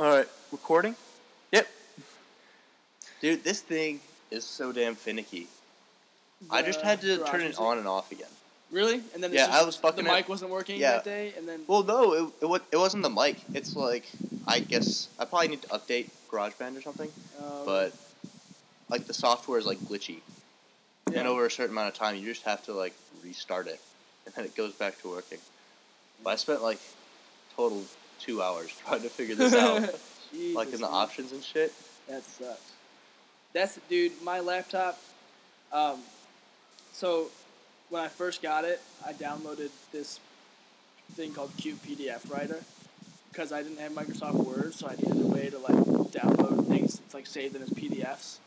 All right, recording. Yep. Dude, this thing is so damn finicky. I just had to garage turn it music? on and off again. Really? And then it's Yeah, just- I was fucking The it- mic wasn't working Yeah. that day, and then Well, no, it, it, wa- it wasn't the mic. It's like, I guess, I probably need to update GarageBand or something, um, but, like, the software is, like, glitchy. yeah. And over a certain amount of time, you just have to, like, restart it, and then it goes back to working. But I spent, like, total two hours trying to figure this out, like, in the man. options and shit. That sucks. That's dude. My laptop. Um, so when I first got it, I downloaded this thing called CutePDF Writer because I didn't have Microsoft Word, so I needed a way to like download things. It's like save them as PDFs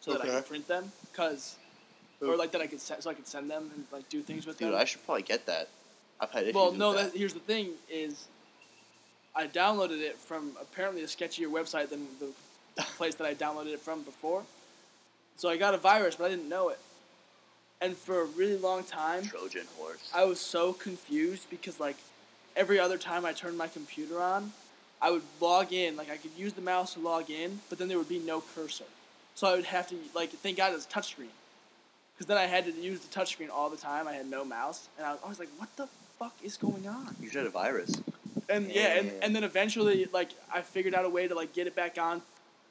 so that I Okay. could print them. Cause or like that I could se- so I could send them and like do things with Dude, them. Dude, I should probably get that. I've had issues Well, with no. that. That, here's the thing: is I downloaded it from apparently a sketchier website than the place that I downloaded it from before. So I got a virus, but I didn't know it. And for a really long time, Trojan horse. I was so confused because like every other time I turned my computer on, I would log in, like I could use the mouse to log in, but then there would be no cursor. So I would have to like thank God it's touchscreen. Because then I had to use the touchscreen all the time. I had no mouse, and I was, always like, "What the fuck is going on?" You should have a virus. And yeah, and, Yeah. and then eventually, like, I figured out a way to like get it back on,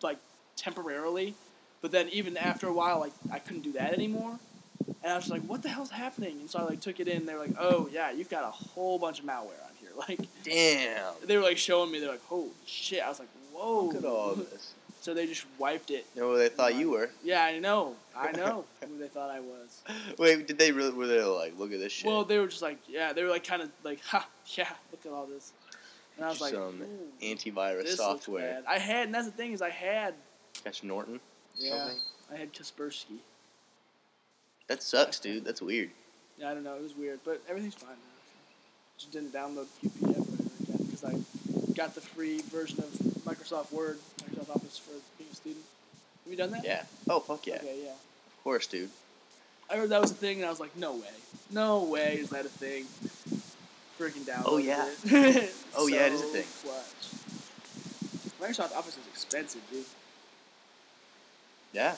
like, temporarily. But then even after a while, like, I couldn't do that anymore. And I was like, "What the hell's happening?" And so I like took it in. And they were like, "Oh yeah, you've got a whole bunch of malware on here." Like, Damn. they were like showing me. They're like, "Holy shit!" I was like, "Whoa!" Look at all this. So they just wiped it. You know where they thought you were? Yeah, I know. I know who they thought I was. Wait, did they really? Were they like, look at this shit? Well, they were just like, yeah, they were like kind of like, ha, yeah, look at all this. And I was like, Some antivirus this software. bad. I had, and that's the thing is, I had, Catch Norton. yeah, Something? I had Kaspersky. That sucks, dude. That's weird. Yeah, I don't know, it was weird, but everything's fine now. So. Just didn't download QPF or whatever again because I got the free version of Microsoft Word, Microsoft Office for being a student. Have you done that? Yeah. Oh fuck yeah. Okay, yeah. Of course, dude. I heard that was a thing, and I was like, no way, no way is that a thing. Freaking downloaded Oh, yeah. it. Oh, yeah, it is a thing. clutch. Microsoft Office is expensive, dude. Yeah.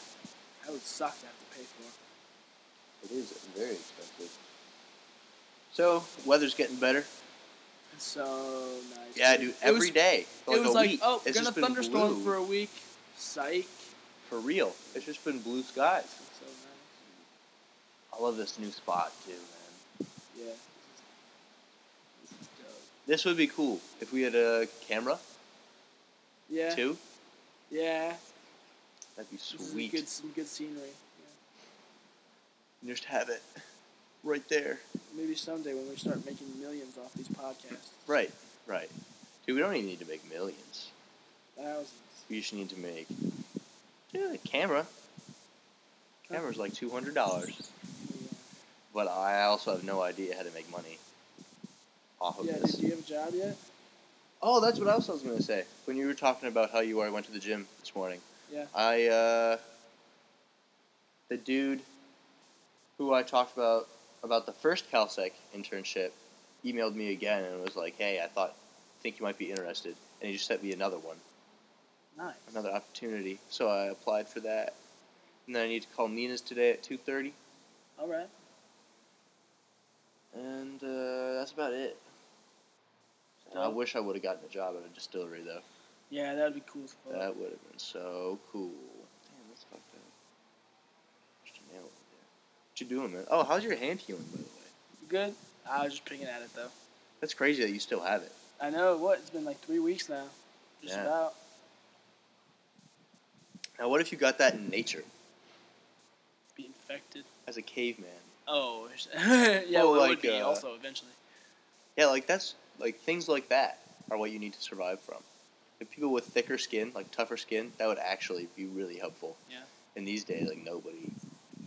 That would suck to have to pay for. It is very expensive. So weather's getting better. It's so nice. Yeah, dude. dude. It was- Every day for It was a like, week. oh, it's gonna thunderstorm blue. for a week. Psych. For real. It's just been blue skies. So nice. I love this new spot too, man. Yeah. This is, this is dope. This would be cool if we had a camera Yeah. too. Yeah. That'd be sweet. good, some good scenery. And just have it right there. Maybe someday when we start making millions off these podcasts. Right, right. Dude, we don't even need to make millions. Thousands. We just need to make yeah, a camera. Camera's like two hundred dollars. Yeah. But I also have no idea how to make money off of Yeah, this. dude, do you have a job yet? Oh, that's what else I was gonna say. When you were talking about how you went to the gym this morning. Yeah. I uh the dude who I talked about about the first CalSec internship emailed me again and was like, Hey, I thought think you might be interested and he just sent me another one. Nice. Another opportunity. So I applied for that. And then I need to call Nina's today at two thirty. All right. And uh, that's about it. I wish I would have gotten a job at a distillery though. Yeah, that'd be cool. That would have been so cool. Damn, that's fucked up. Just a nail over there. What you doing, man? Oh, how's your hand healing, by the way? Good? I was just picking at it though. That's crazy that you still have it. I know. What? It's been like three weeks now. Just Yeah. about. Now, what if you got that in nature Be infected. as a caveman? Oh. yeah, well, it like, would be uh, also eventually. Yeah, like that's like things like that are what you need to survive from. If people with thicker skin, like tougher skin, that would actually be really helpful. Yeah. In these days, like nobody,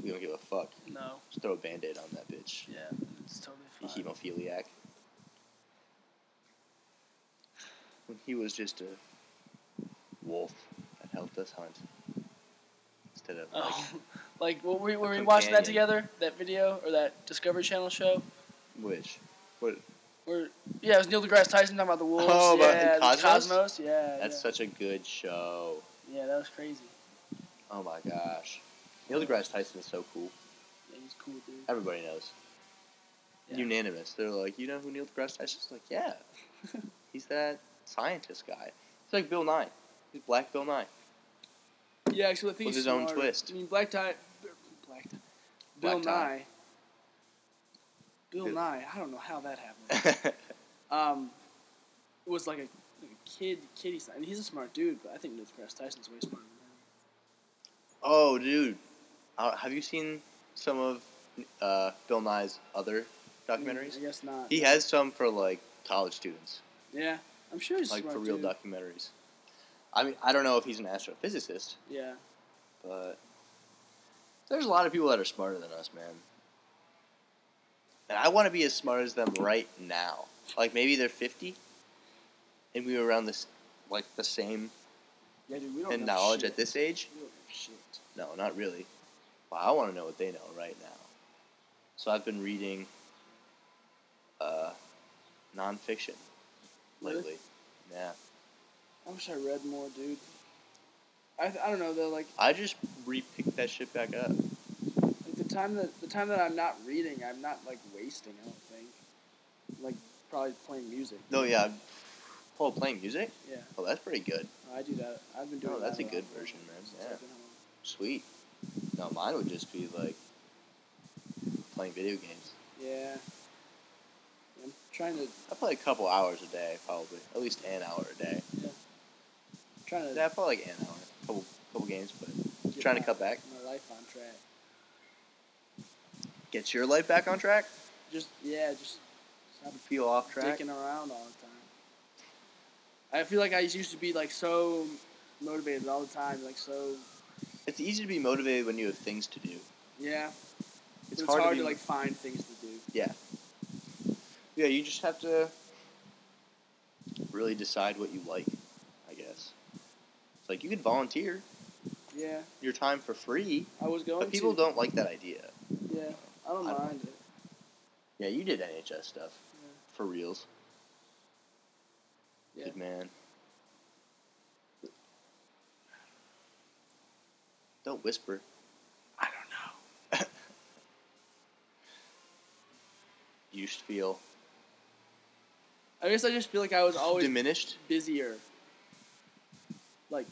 we don't give a fuck. No. Just throw a band-aid on that bitch. Yeah, it's totally fine. hemophiliac. When he was just a wolf that helped us hunt. Instead of like, Oh, like were we, were we watching that together? That video or that Discovery Channel show? which? What? Or yeah, it was Neil deGrasse Tyson talking about the wolves. Oh, about yeah, the the Cosmos? Yeah, That's yeah. such a good show. yeah, that was crazy. Oh my gosh. Neil deGrasse Tyson is so cool. Yeah, he's cool, dude. Everybody knows. Yeah. Unanimous. They're like, you know who Neil deGrasse Tyson's? Like, yeah. He's that scientist guy. He's like Bill Nye. He's Black Bill Nye. Yeah, actually, I think With he's his own twist. I mean, Black Tie, Black Tie, Bill Black Nye. Bill Nye. I don't know how that happened. um, was like a, like a kid, kiddie sign. And he's a smart dude, but I think Neil deGrasse Tyson's way smarter than oh, dude. Uh, have you seen some of uh, Bill Nye's other him. documentaries? I guess not. He has some for like college students, yeah, I'm sure he's like for real dude. documentaries. I mean, I don't know if he's an astrophysicist, Yeah, but there's a lot of people that are smarter than us, man. And I want to be as smart as them right now. Like maybe they're 50, and we were around this, like the same yeah, dude. We don't in know knowledge shit. at this age. We don't know shit. No, not really. But I want to know what they know right now. So I've been reading uh, nonfiction Really? lately. Yeah. I wish I read more, dude. I, I don't know though. Like I just re-picked that shit back up. Time that the time that I'm not reading, I'm not like wasting. I don't think. Like probably playing music. No, yeah. Oh, playing music? Yeah, Oh, that's pretty good. Oh, I do that. I've been doing. Oh, that's that a good version, man. Yeah. I've been home. Sweet. No, mine would just be like playing video games. Yeah. I'm trying to I play a couple hours a day, probably. At least an hour a day. Yeah. trying to Yeah, probably like an hour. Couple couple games, but trying to cut back. my life on track. Get your life back on track. Just yeah, just stop Feel off track. dicking around all the time. I feel like I used to be like so motivated all the time, like so It's easy to be motivated when you have things to do. yeah. It's, It's, hard, hard, to, to, be, like find things to do. Yeah. Yeah, you just have to really decide what you like, I guess. It's like you could volunteer Yeah, your time for free, I was going. but people to. don't like that idea. Yeah, I don't I don't- mind it. Yeah, you did NHS stuff Yeah. for reals. Yeah. Good man. Don't whisper. I don't know. You should feel I guess I just feel like I was always diminished busier. Like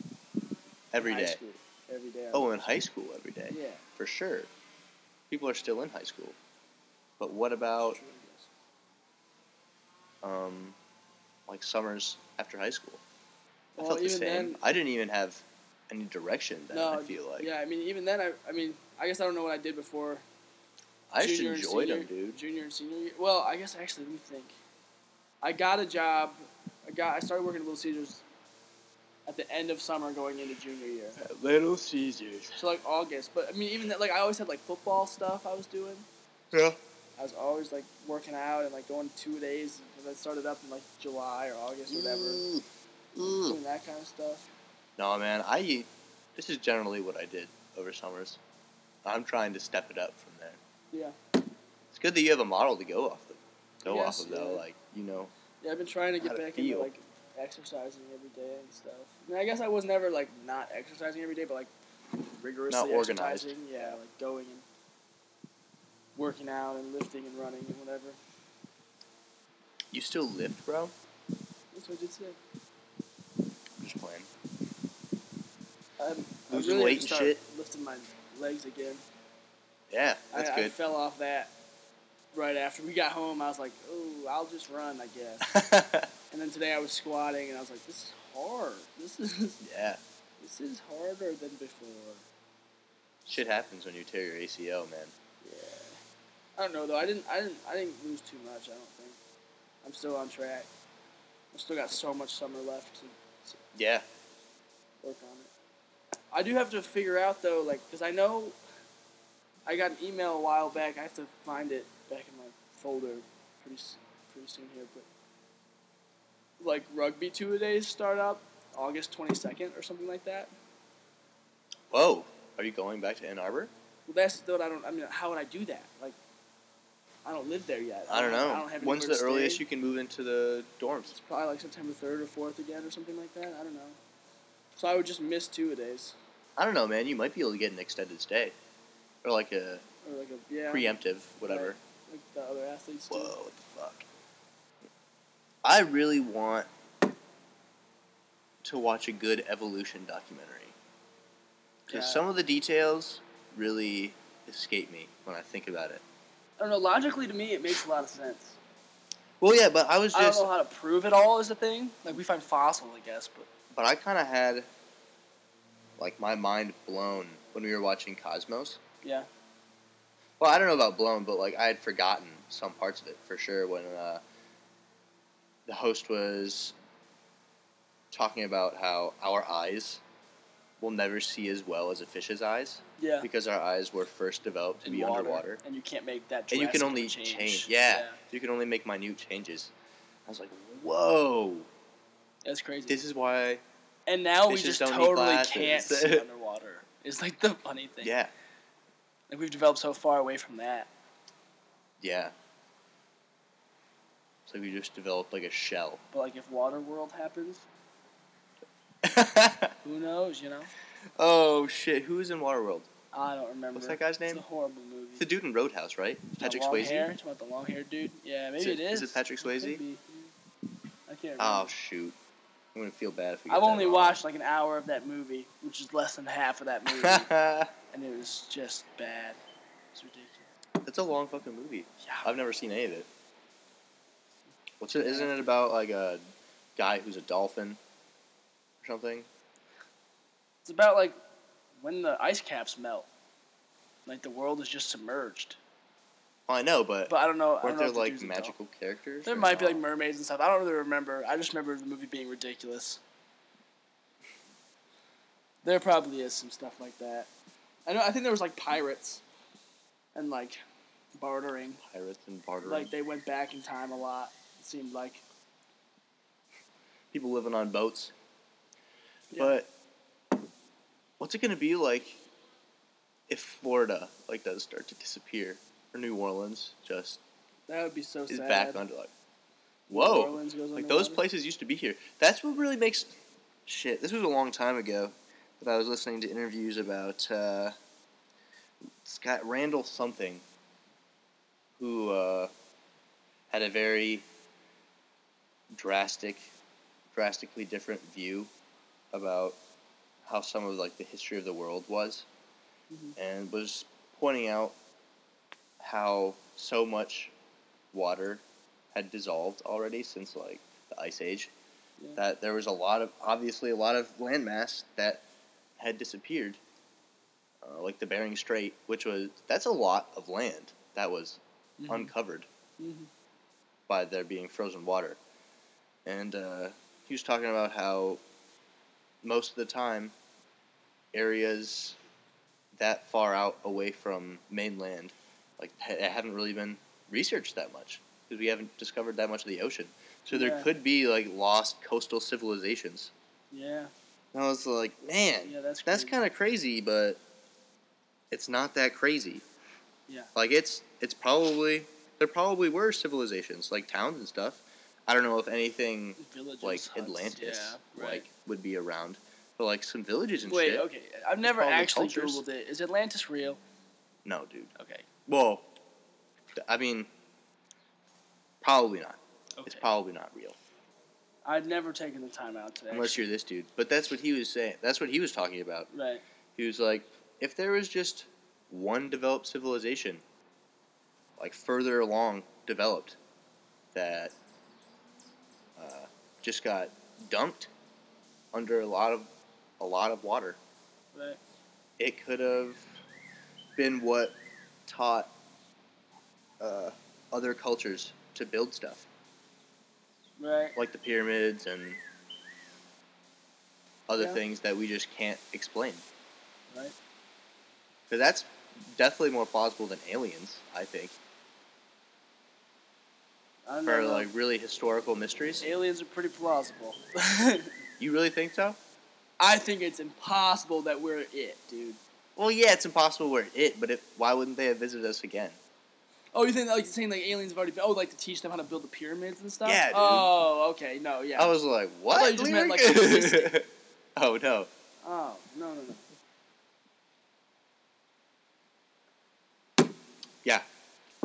every in high day. school, every day. I Oh, in high school every day. yeah. For sure. People are still in high school. But what about True, I guess. um, like summers after high school? I Well, felt the same. then- I didn't even have any direction then. No, I feel like yeah. I mean, even then, I, I mean, I guess I don't know what I did before. I just enjoyed senior, them, dude. Junior and senior year. Well, I guess actually, let me think. I got a job. I got. I started working at Little Caesars at the end of summer, going into junior year. Little Caesars. So like August, but I mean, even that, like I always had like football stuff I was doing. Yeah. I was always like working out and like going two days, and I started up in like July or August or whatever, Mm. Mm. doing that kind of stuff. No, man. I this is generally what I did over summers. I'm trying to step it up from there. Yeah, It's good that you have a model to go off of. Go Yes, off of though, yeah. like you know. yeah. I've been trying to get back into like exercising every day and stuff. I mean, I guess I was never like not exercising every day, but like rigorously Not organized. exercising. Yeah, like going and working out and lifting and running and whatever. You still lift, bro? That's what I did today. I'm just playing. Um, I'm, Losing really weight and shit? lifting my legs again. Yeah, that's I, I fell off that right after we got home. I was like, "Oh, I'll just run, I guess." and then today I was squatting, and I was like, "This is hard. This is yeah. this is harder than before." Shit happens when you tear your ACL, man. Yeah. I don't know though. I didn't. I didn't. I didn't lose too much. I don't think. I'm still on track. I still got so much summer left to, to Yeah. work on it. I do have to figure out though, like, because I know I got an email a while back. I have to find it back in my folder pretty pretty soon here, but like rugby two a days start up August twenty second or something like that. Whoa. Are you going back to Ann Arbor? Well, that's what I don't. I mean, how would I do that? Like, I don't live there yet. I don't know. I don't have When's the earliest stay. you can move into the dorms? It's probably like September third or fourth again, or something like that. I don't know. So I would just miss two a days, I don't know, man. You might be able to get an extended stay, or like a or like a yeah, preemptive, whatever. like the other athletes. do. Whoa, what the fuck? I really want to watch a good evolution documentary. Because Yeah. some of the details really escape me when I think about it. I don't know. Logically, to me, it makes a lot of sense. Well, yeah, but I was just. I don't know how to prove it all is a thing. Like we find fossils, I guess, but but I kind of had, like, my mind blown when we were watching Cosmos. yeah, Well, I don't know about blown, but like I had forgotten some parts of it for sure when uh, the host was talking about how our eyes will never see as well as a fish's eyes yeah. because our eyes were first developed to In be water, underwater, and you can't make that. Change. And you can only change. change. Yeah, you can only make minute changes. I was like, whoa, that's crazy. this is why. and now we just totally can't see underwater. It's like the funny thing. Yeah, Like we've developed so far away from that. yeah. So we just developed like a shell. But like if Waterworld happens, who knows? You know. oh shit! Who is in Waterworld? I don't remember. What's that guy's name? It's a horrible movie. It's the dude in Roadhouse, right? The Patrick long Swayze. Hair? Talking about the long haired dude. Yeah, maybe Is it- it is. is it Patrick Swayze? Be. I can't oh, remember. Oh shoot! I'm gonna feel bad if we. Get I've only wrong. watched like an hour of that movie, which is less than half of that movie, and it was just bad. It's ridiculous. That's a long fucking movie. Yeah. I've never seen any of it. What's it? Isn't it about like a guy who's a dolphin or something? It's about like when the ice caps melt, like the world is just submerged. Well, I know, but, But I don't know. I don't weren't know there the like dude's magical characters? There might be like mermaids and stuff. I don't really remember. I just remember the movie being ridiculous. There probably is some stuff like that. I know. I think there was like pirates, and like bartering. pirates and bartering. Like they went back in time a lot. Seemed like. people living on boats. Yeah. But what's it gonna be like if Florida like does start to disappear or New Orleans just That would be so is sad. back under like New whoa Orleans goes like those places used to be here. That's what really makes shit. This was a long time ago that I was listening to interviews about uh, Scott Randall something who uh, had a very drastic, drastically different view about how some of like the history of the world was, Mhm. and was pointing out how so much water had dissolved already since like the ice age Yeah. that there was a lot of obviously a lot of landmass that had disappeared uh, like the Bering Strait which was that's a lot of land that was Mhm. uncovered Mhm. by there being frozen water and uh, he was talking about how most of the time areas that far out away from mainland like ha- haven't really been researched that much because we haven't discovered that much of the ocean so there could be like lost coastal civilizations Yeah. and i was like man Yeah. That's that's kind of crazy but it's not that crazy Yeah. like it's it's probably there probably were civilizations like towns and stuff i don't know if anything Villages, like huts, atlantis Yeah. Right. like would be around but like some villages and Wait. shit Okay. I've never actually cultures. googled it. Is Atlantis real? no dude Okay. well i mean probably not Okay. it's probably not real I've never taken the time out to. unless you're this dude but that's what he was saying that's what he was talking about Right. He was like, if there was just one developed civilization, like further along developed, that just got dumped under a lot of a lot of water, Right. it could have been what taught uh, other cultures to build stuff, Right. like the pyramids and other Yeah. things that we just can't explain. Right. Because that's definitely more plausible than aliens, I think. I For know. like really historical mysteries. aliens are pretty plausible. You really think so? I think it's impossible that we're it, dude. Well, yeah, it's impossible we're it, but if, why wouldn't they have visited us again? Oh, you think like saying like aliens have already been, oh like to teach them how to build the pyramids and stuff? Yeah, dude. Oh, okay, no, yeah. I was like, what? thought you just meant, like, oh no. oh, no, no, no. Yeah.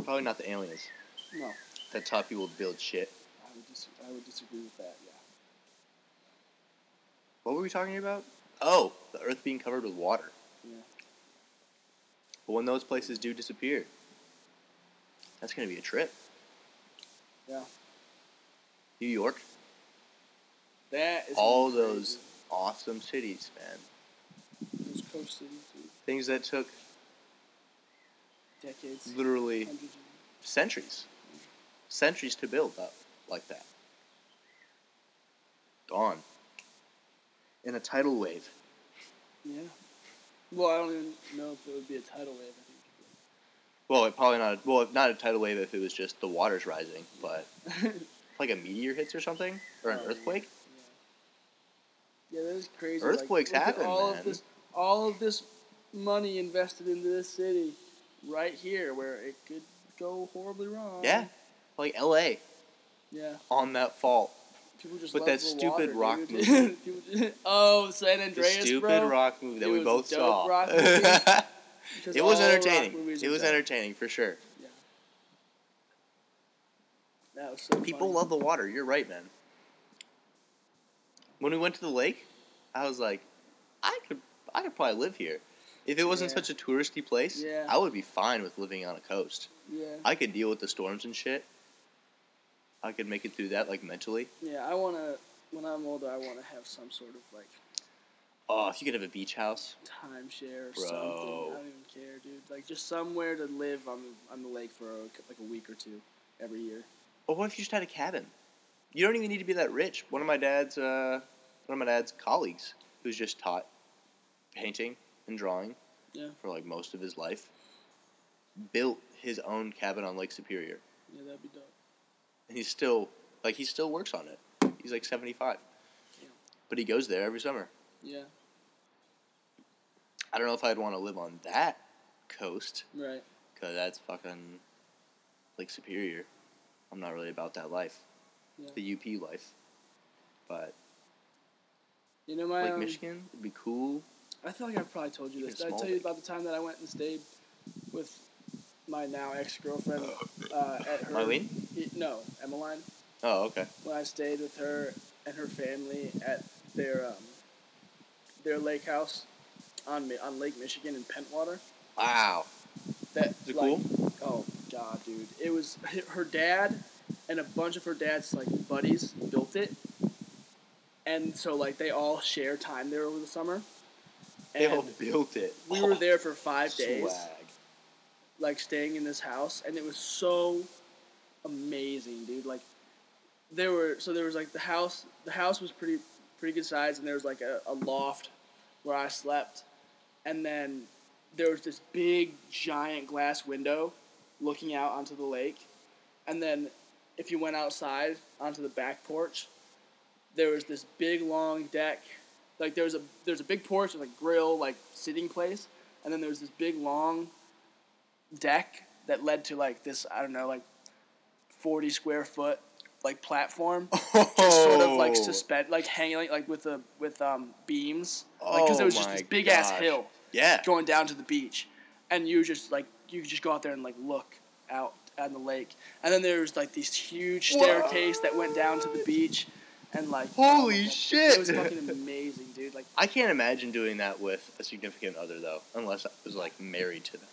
Probably not the aliens No, that taught people to build shit. I would, dis- I would disagree with that. Yeah. What were we talking about? Oh, the Earth being covered with water. Yeah. But when those places do disappear, that's gonna be a trip. Yeah. New York, That is all crazy. those awesome cities, man. those coast cities, dude. Things that took decades, literally centuries, centuries to build up like that. Gone. In a tidal wave. Yeah. Well, I don't even know if it would be a tidal wave. I think. Well, it probably not. Well, not a tidal wave if it was just the water's rising, but like a meteor hits or something, or an Oh, earthquake. Yeah, that is crazy. Earthquakes like, happen, all man. Of this, all of this money invested into this city, right here, where it could go horribly wrong. Yeah, like L.A. Yeah. on that fault. People just With love that the stupid water, rock dude. movie. Just- oh, San Andreas, The stupid bro. rock movie that It we both saw. rock movie. Because it was entertaining. It was entertaining for sure. Yeah. That was so People funny. love the water. You're right, man. When we went to the lake, I was like, I could, I could probably live here. If it wasn't Yeah. such a touristy place, Yeah. I would be fine with living on a coast. Yeah. I could deal with the storms and shit. I could make it through that like mentally. Yeah, I wanna. When I'm older, I wanna have some sort of like Oh, if you could have a beach house. timeshare or Bro. something. I don't even care, dude. Like just somewhere to live on the on the lake for a, like a week or two every year. Or what if you just had a cabin? You don't even need to be that rich. One of my dad's, uh, one of my dad's colleagues, who's just taught painting and drawing Yeah. for like most of his life, built his own cabin on Lake Superior, Yeah, that'd be dope. And he's still like he still works on it. He's like seventy five, Yeah. but he goes there every summer. Yeah. I don't know if I'd want to live on that coast Right. because that's fucking Lake Superior. I'm not really about that life, Yeah. the UP life, but You know my. Lake um, Michigan would be cool. I feel like I've probably told you Even this. Did I tell you about the time that I went and stayed with my now ex girlfriend uh, at her? Marlene? No, Emmeline. Oh, okay. When I stayed with her and her family at their um, their lake house on on Lake Michigan in Pentwater. Wow. That Is it like, cool? Oh god, dude! It was her dad and a bunch of her dad's like buddies built it, and so like they all share time there over the summer. They all built it. we Oh, were there for five days. Like staying in this house, and it was so amazing, dude. Like there were so there was like the house. The house was pretty pretty good size, and there was like a, a loft where I slept, and then there was this big giant glass window looking out onto the lake, and then if you went outside onto the back porch, there was this big long deck. Like there was a there's a big porch with a grill like sitting place, and then there was this big long deck that led to like this I don't know like forty square foot like platform just sort of like Oh. suspend like hanging like, with the with um beams like because Oh there was just this big ass hill Yeah. going down to the beach, and you just like you could just go out there and like look out at the lake, and then there was like this huge staircase that went down to the beach, and like oh Holy my shit. it was fucking amazing, dude. Like I can't imagine doing that with a significant other though, unless I was like married to them.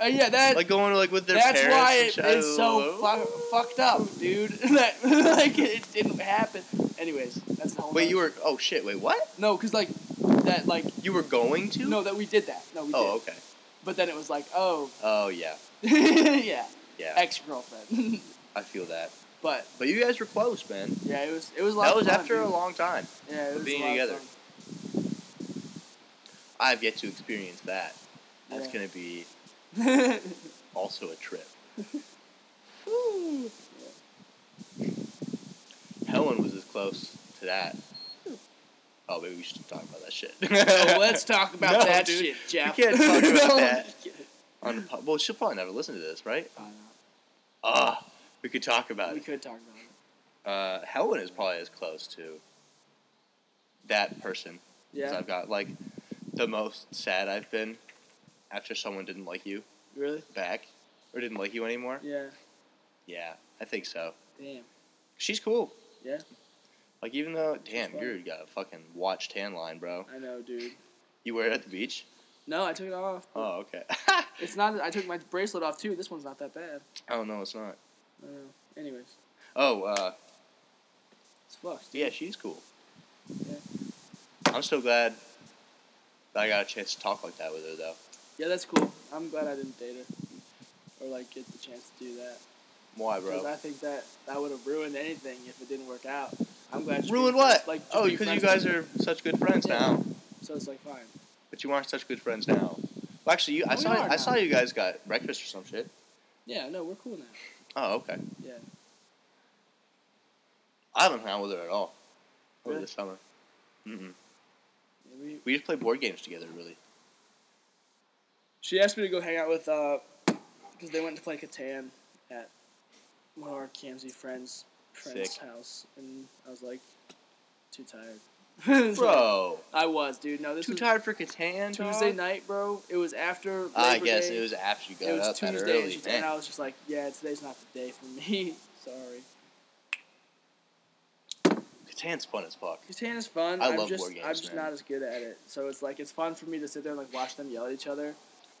Uh, yeah, that Like going to like with their that's parents. why it is so fu- fucked up, dude. that like it didn't happen. Anyways, that's the whole. Wait, you were? Oh shit! Wait, what? no, because like that like You were going to? no that we did that. No, we Oh, did. okay. But then it was like oh Oh yeah, yeah, yeah. ex girlfriend. I feel that. but But you guys were close, man. yeah, it was it was a That was fun, after a long time. yeah, it was being together. I've yet to experience that. That's Yeah. gonna be also a trip. Helen was as close to that. Oh, maybe we should talk about that shit. Oh, let's talk about No, that dude. shit, Jeff. can't talk about No, that. On the po- well, she'll probably never listen to this, right? Know. Ah, we could talk about We it. could talk about it. Uh, Helen is probably as close to that person as I've got. Like the most sad I've been after someone didn't like you Really? back or didn't like you anymore. Yeah. Yeah, I think so. Damn. She's cool. Yeah. Like even though, damn, fun. you got a fucking watch tan line, bro. I know, dude. You wear it at the beach? No, I took it off. Oh, okay. It's not. I took my bracelet off too. This one's not that bad. oh no, it's not. I don't know. Anyways, Oh, uh, it's fucked. dude. yeah, she's cool. Yeah. I'm so glad that I got a chance to talk like that with her, though. Yeah, that's cool. I'm glad I didn't date her, or like get the chance to do that. Why, bro? Because? I think that that would have ruined anything if it didn't work out. I'm glad. just Ruin what? Like, oh, because you guys are such good friends Yeah. now. So it's like fine. But you aren't such good friends now. Well, actually, you, I We saw I saw you guys got breakfast or some shit. Yeah, no, we're cool now. Oh, okay. Yeah. I haven't hung out with her at all over Really? the summer. Mm-mm. Yeah, we, We just play board games together, really. She asked me to go hang out with uh, because they went to play Catan at one of our Kamsey friends friend's Sick. house, and I was like, too tired. Bro, I was, dude. No, this too was tired for Catan, dog? Tuesday night, bro. It was after. Labor I guess Day. it was after you got It was up that Tuesday, and, early. she- and I was just like, yeah, today's not the day for me. Sorry. Catan's fun as fuck. Catan is fun. I I'm love just, board games, I'm just man. not as good at it. So it's like it's fun for me to sit there and like watch them yell at each other.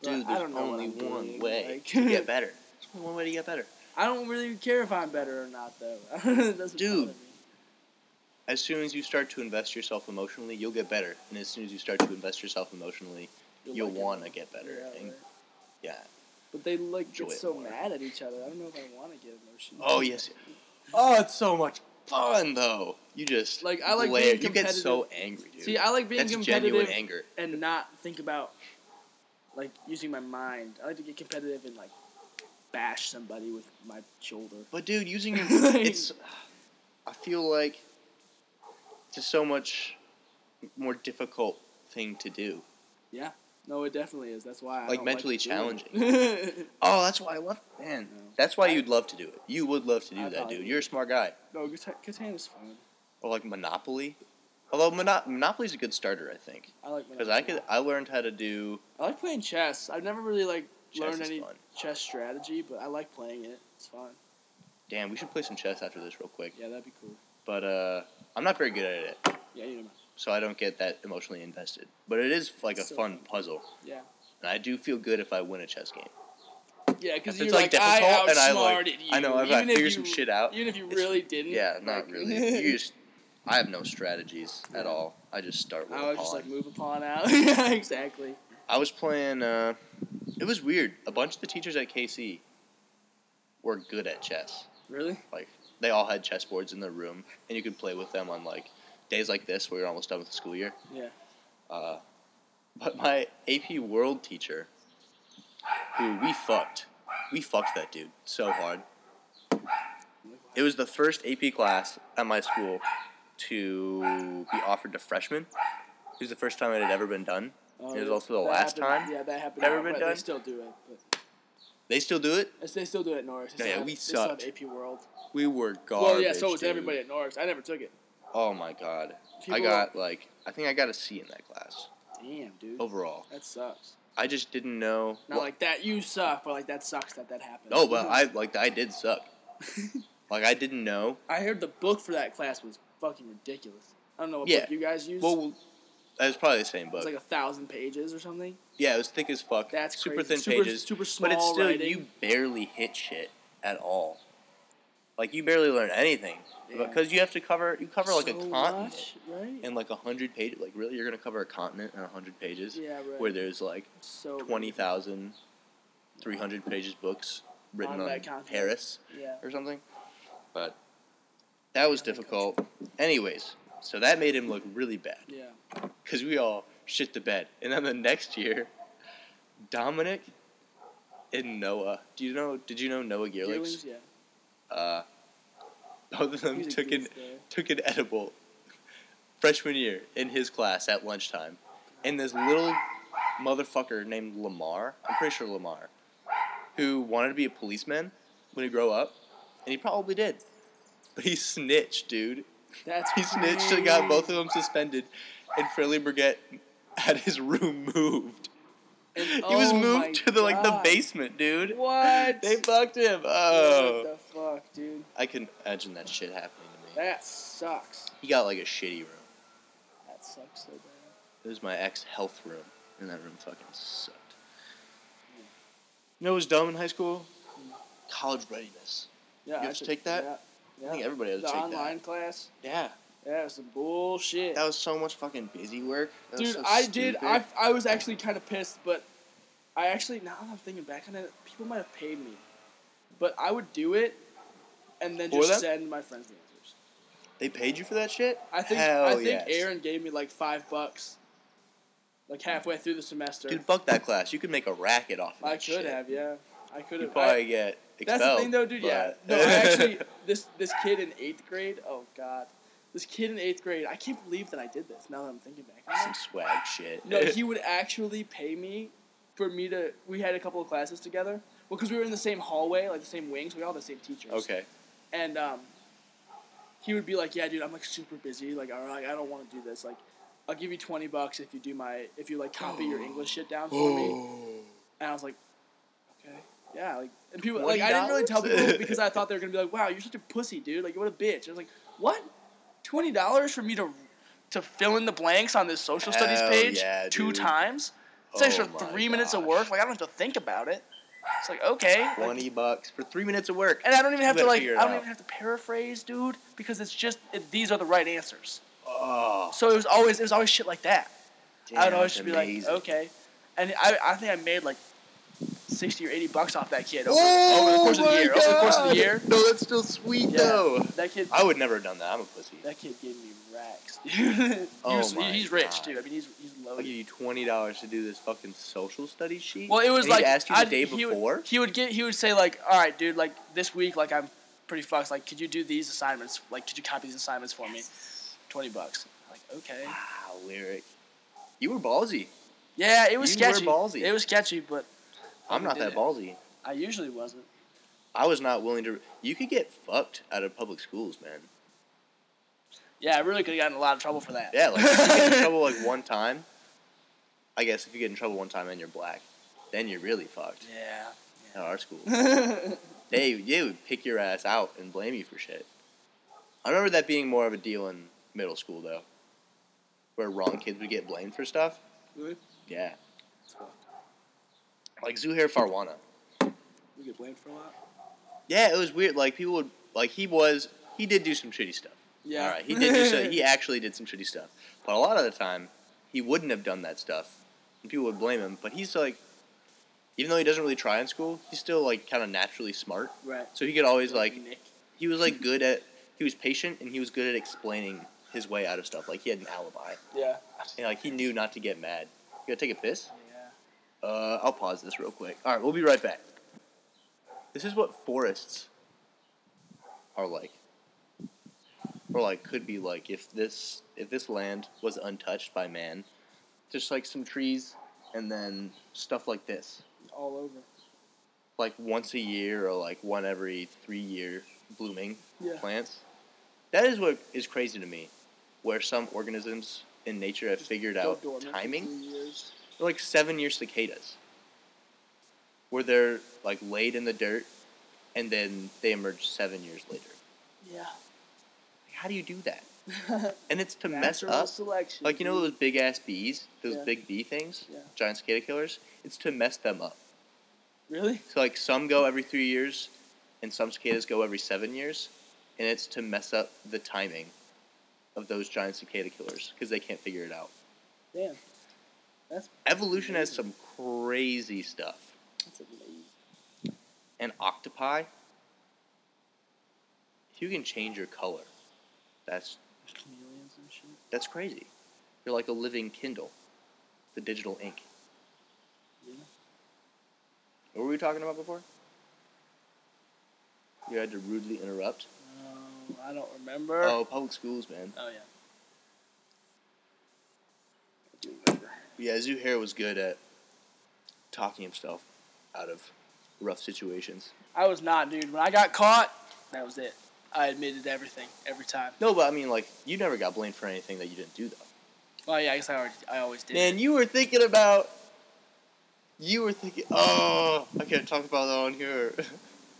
Dude, I there's don't know only one doing. way Like, to get better. There's one way to get better. I don't really care if I'm better or not, though. Dude. As soon as you start to invest yourself emotionally, you'll get better. And as soon as you start to invest yourself emotionally, you'll like want to get better. Yeah, and, right. yeah. But they like Enjoy get so more. mad at each other. I don't know if I want to get emotional. Oh yes. Oh, it's so much fun though. You just Like, I like glare. being You get so angry, dude. See, I like being That's competitive genuine anger. and not think about like using my mind. I like to get competitive and like bash somebody with my shoulder. But dude, using your Like- it's. I feel like it's a so much more difficult thing to do. Yeah. No, it definitely is. That's why I Like mentally do it. Oh, that's why I love man. No. That's why I- you'd love to do it. You would love to do I that, dude. You're a smart guy. no, Catan is fun. Or like Monopoly. Although Mono- Monopoly's a good starter, I think, I like because I could I learned how to do I like playing chess. I've never really like chess. learned is any fun. chess strategy, but I like playing it. It's fun. Damn, we should play some chess after this real quick. Yeah, that'd be cool. But uh, I'm not very good at it, Yeah, you know. so I don't get that emotionally invested. But it is like a fun fun. puzzle. Yeah. And I do feel good if I win a chess game. Yeah, because If you're it's, like, like, I difficult and I, like- outsmarted you. I know, if I Even figure you- some shit out, Even if you it's- really didn't. Yeah, not like- really. You just, I have no strategies at all. I just start with I would just like move a pawn out. yeah, exactly. I was playing. Uh, it was weird. A bunch of the teachers at KC were good at chess. Really? Like they all had chess boards in their room, and you could play with them on like days like this where you're almost done with the school year. Yeah. Uh, but my AP World teacher, who we fucked, we fucked that dude so hard. It was the first AP class at my school to be offered to freshmen. It was the first time it had ever been done. Oh, It was also the last happened- time Yeah, that happened. ever been done? They still do it, but They still do it. they still do it at Norris. They Yeah, we they still sucked. AP World. We were garbage. well, yeah, so was dude. everybody at Norris. I never took it. Oh my god. I People- got like I think I got a C in that class Damn, dude. overall. That sucks. I just didn't know. Not what- like that. You suck, but like that sucks that that happened. no, but I like I did suck. Like I didn't know. I heard the book for that class was fucking ridiculous. I don't know what Yeah. book you guys used. Well, that was probably the same it book. was like a thousand pages or something. yeah, it was thick as fuck. That's super crazy. thin super, pages. Super small but it's still writing. you barely hit shit at all. Like you barely learn anything Yeah. because you have to cover you cover like a continent much, right? in like a hundred pages. Like really, you're gonna cover a continent in a hundred pages yeah, right. where there's like so twenty thousand, three hundred pages books written On on. Paris Yeah. or something. But that was difficult. Anyways, so that made him look really bad Yeah. because we all shit the bed. And then the next year, Dominic and Noah. Do you know? Did you know Noah Gearlix? Gearlings, yeah. Uh, both of them He's took an though. took an edible freshman year in his class at lunchtime, and this little motherfucker named Lamar. I'm pretty sure Lamar, who wanted to be a policeman, when he grow up, and he probably did. But he snitched, dude. That's He snitched and got both of them suspended, and Fairleigh Burgett had his room moved. And- he was oh my moved to the like the basement, dude. What? They fucked him. Oh, What the fuck, dude? I can imagine that shit happening to me. That sucks. He got like a shitty room. That sucks so bad. It was my ex health room, and that room fucking sucked. You know what was dumb in high school? Hmm. College readiness. Yeah, You have I to should- take that? Yeah. I think everybody has to the take online class. Yeah, Yeah, it was some bullshit. that was so much fucking busy work. That Dude, so I did. I, I was actually kind of pissed, but I actually now that I'm thinking back on it, people might have paid me, but I would do it, and then For just them? send my friends the answers. They paid you for that shit? I think Hell I think yes. Aaron gave me like five bucks, like halfway through the semester. Dude, fuck that class. You could make a racket off of I that could shit. have, yeah, I could have. You'd have. probably I- get expelled. That's the thing, though, dude. Yeah. but- No, I actually, this this kid in eighth grade. Oh God, this kid in eighth grade. I can't believe that I did this. Now that I'm thinking back. on Some swag shit. No, he would actually pay me for me to. We had a couple of classes together. Well, because we were in the same hallway, like the same wings. We all had the same teachers. okay. And um, he would be like, "Yeah, dude, I'm like super busy. Like, all right, I don't want to do this. Like, I'll give you twenty bucks if you do my if you like copy your English shit down for me." And I was like, "Okay, yeah." Like, and people like I didn't really tell people because I thought they were gonna be like, "Wow, you're such a pussy, dude. Like, what a bitch." I was like, "What? Twenty dollars for me to to fill in the blanks on this social studies Hell page yeah, two dude. times? It's Oh extra three minutes of work. Like, I don't have to think about it. It's like okay, like, Twenty bucks for three minutes of work. and I don't even have You to like. I don't out. even have to paraphrase, dude, because it's just it, these are the right answers. Oh, So it was always it was always shit like that. I would damn, always just be like, okay, and I, I think I made like sixty or eighty bucks off that kid over, over the oh course of the Oh year. Over the course of the year, No, that's still sweet Yeah. though. that kid I would never have done that. I'm a pussy. that kid gave me racks. dude. he Oh was, my he's rich God. too. I mean, he's he's I'll give you twenty dollars to do this fucking social studies sheet. Well, it was like ask you the I'd- day he before. Would, he would get. He would say like, "All right, dude. Like this week, like I'm pretty fucked. Like, could you do these assignments? Like, could you copy these assignments for me? Twenty bucks. Like, okay. Wow, lyric. You were ballsy. Yeah, it was You were sketchy. ballsy. It was sketchy, but I'm not that it. ballsy. I usually wasn't. I was not willing to. You could get fucked out of public schools, man. Yeah, I really could have gotten in a lot of trouble for that. Yeah, like if you get in trouble like one time. I guess if you get in trouble one time and you're black, then you're really fucked. Yeah. At our school, they they would pick your ass out and blame you for shit. I remember that being more of a deal in middle school though, where wrong kids would get blamed for stuff. Really? Yeah, like Zuhair Farwana. We get blamed for a lot. Yeah, it was weird. Like people would like he was he did do some shitty stuff. Yeah. All right, he did do so, he actually did some shitty stuff. But a lot of the time, he wouldn't have done that stuff, and people would blame him. But he's like, even though he doesn't really try in school, he's still like kind of naturally smart. right. So he could always like Nick. he was like good at he was patient and he was good at explaining his way out of stuff. Like he had an alibi, Yeah. and like he knew not to get mad. You gotta take a piss. Uh, I'll pause this real quick. All right, we'll be right back. This is what forests are like, or like could be like if this if this land was untouched by man, just like some trees and then stuff like this, All over. like once a year or like one every three year blooming Yeah. plants. That is what is crazy to me, where some organisms in nature have figured out dormant timing. They're like seven year cicadas, where they're like laid in the dirt, and then they emerge seven years later. Yeah. How do you do that? And it's to mess up, selection. like you know those big ass bees, those Yeah. big bee things, Yeah. giant cicada killers. It's to mess them up. Really? So like some go every three years, and some cicadas go every seven years, and it's to mess up the timing of those giant cicada killers because they can't figure it out. Damn. That's Evolution has some crazy stuff. that's amazing. and octopi, if you can change your color, that's Chameleons and shit. that's crazy. You're like a living Kindle, the digital ink. Yeah. What were we talking about before? You had to rudely interrupt. Um, I don't remember. Oh, public schools, man. Oh yeah. I do remember. Yeah, Zuhair was good at talking himself out of rough situations. I was not, dude. When I got caught, that was it. I admitted everything every time. No, but I mean, like, you never got blamed for anything that you didn't do, though. Well, yeah, I guess I already, I always did. Man, you were thinking about. You were thinking. Oh, I can't talk about that on here.